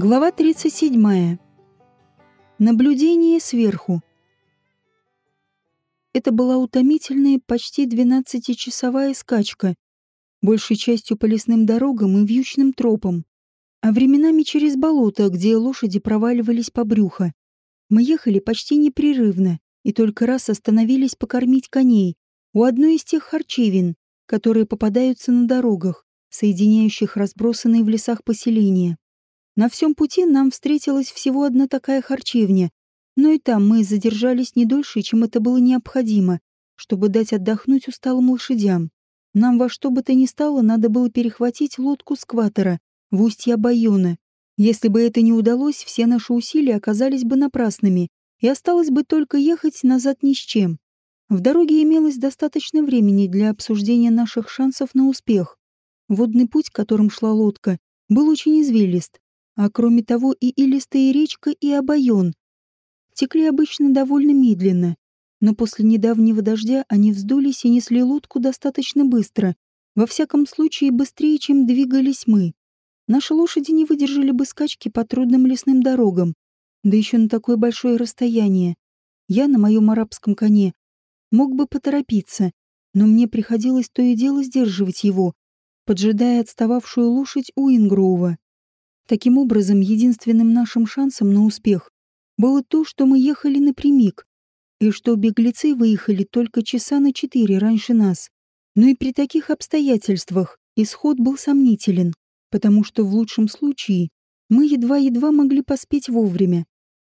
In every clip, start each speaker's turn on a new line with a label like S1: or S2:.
S1: Глава 37. Наблюдение сверху. Это была утомительная почти 12-часовая скачка, большей частью по лесным дорогам и вьючным тропам, а временами через болото, где лошади проваливались по брюхо. Мы ехали почти непрерывно и только раз остановились покормить коней у одной из тех харчевин, которые попадаются на дорогах, соединяющих разбросанные в лесах поселения. На всем пути нам встретилась всего одна такая харчевня, но и там мы задержались не дольше, чем это было необходимо, чтобы дать отдохнуть усталым лошадям. Нам во что бы то ни стало надо было перехватить лодку скватера в устье Байона. Если бы это не удалось, все наши усилия оказались бы напрасными, и осталось бы только ехать назад ни с чем. В дороге имелось достаточно времени для обсуждения наших шансов на успех. Водный путь, которым шла лодка, был очень извилист, а кроме того и илистая речка, и обоен. Текли обычно довольно медленно, но после недавнего дождя они вздулись и несли лодку достаточно быстро, во всяком случае быстрее, чем двигались мы. Наши лошади не выдержали бы скачки по трудным лесным дорогам, да еще на такое большое расстояние. Я на моем арабском коне мог бы поторопиться, но мне приходилось то и дело сдерживать его, поджидая отстававшую лошадь у Ингроува. Таким образом, единственным нашим шансом на успех было то, что мы ехали напрямик, и что беглецы выехали только часа на четыре раньше нас. Но и при таких обстоятельствах исход был сомнителен, потому что в лучшем случае мы едва-едва могли поспеть вовремя.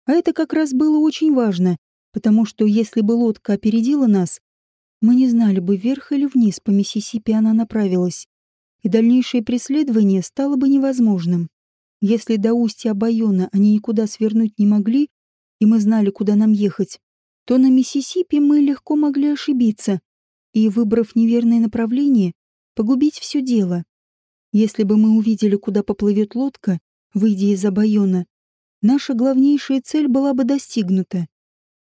S1: А это как раз было очень важно, потому что если бы лодка опередила нас, мы не знали бы, вверх или вниз по Миссисипи она направилась, и дальнейшее преследование стало бы невозможным. Если до устья Байона они никуда свернуть не могли, и мы знали, куда нам ехать, то на Миссисипи мы легко могли ошибиться и, выбрав неверное направление, погубить все дело. Если бы мы увидели, куда поплывет лодка, выйдя из Абайона, наша главнейшая цель была бы достигнута.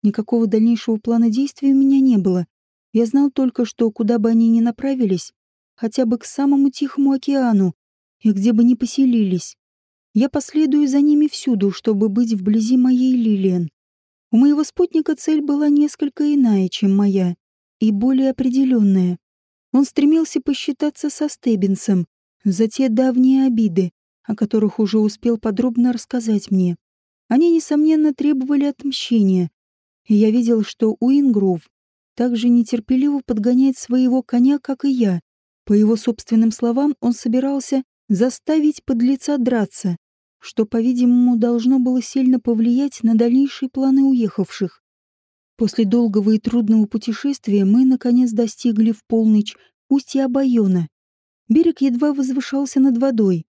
S1: Никакого дальнейшего плана действий у меня не было. Я знал только, что куда бы они ни направились, хотя бы к самому Тихому океану, и где бы ни поселились, я последую за ними всюду, чтобы быть вблизи моей Лилиан. У моего спутника цель была несколько иная, чем моя, и более определенная. Он стремился посчитаться со Стеббинсом за те давние обиды, о которых уже успел подробно рассказать мне. Они, несомненно, требовали отмщения, и я видел, что Уингров также нетерпеливо подгоняет своего коня, как и я. По его собственным словам, он собирался заставить подлеца драться, что, по-видимому, должно было сильно повлиять на дальнейшие планы уехавших. После долгого и трудного путешествия мы, наконец, достигли в полночь устья Байона. Берег едва возвышался над водой.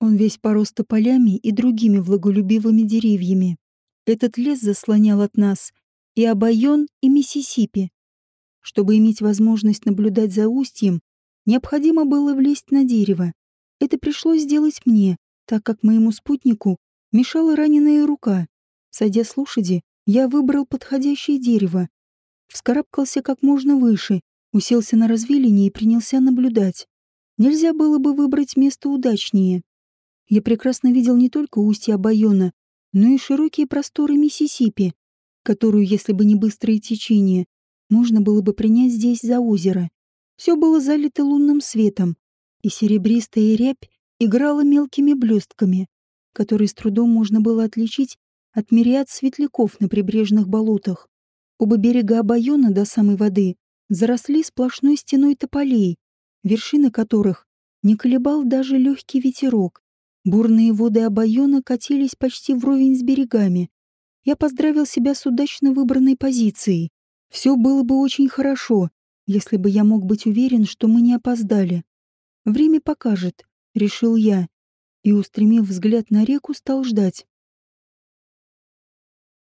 S1: Он весь порос тополями и другими влаголюбивыми деревьями. Этот лес заслонял от нас и Абайон, и Миссисипи. Чтобы иметь возможность наблюдать за устьем, необходимо было влезть на дерево. Это пришлось сделать мне, так как моему спутнику мешала раненая рука. Сойдя с лошади, я выбрал подходящее дерево. Вскарабкался как можно выше, уселся на развилине и принялся наблюдать. Нельзя было бы выбрать место удачнее. Я прекрасно видел не только устье Байона, но и широкие просторы Миссисипи, которую, если бы не быстрое течение, можно было бы принять здесь за озеро. Все было залито лунным светом, и серебристая рябь играла мелкими блестками, которые с трудом можно было отличить от мириад светляков на прибрежных болотах. Оба берега Абайона до самой воды заросли сплошной стеной тополей, вершины которых не колебал даже легкий ветерок. Бурные воды Абайона катились почти вровень с берегами. Я поздравил себя с удачно выбранной позицией. Все было бы очень хорошо, если бы я мог быть уверен, что мы не опоздали. Время покажет, решил я, и, устремив взгляд на реку, стал ждать.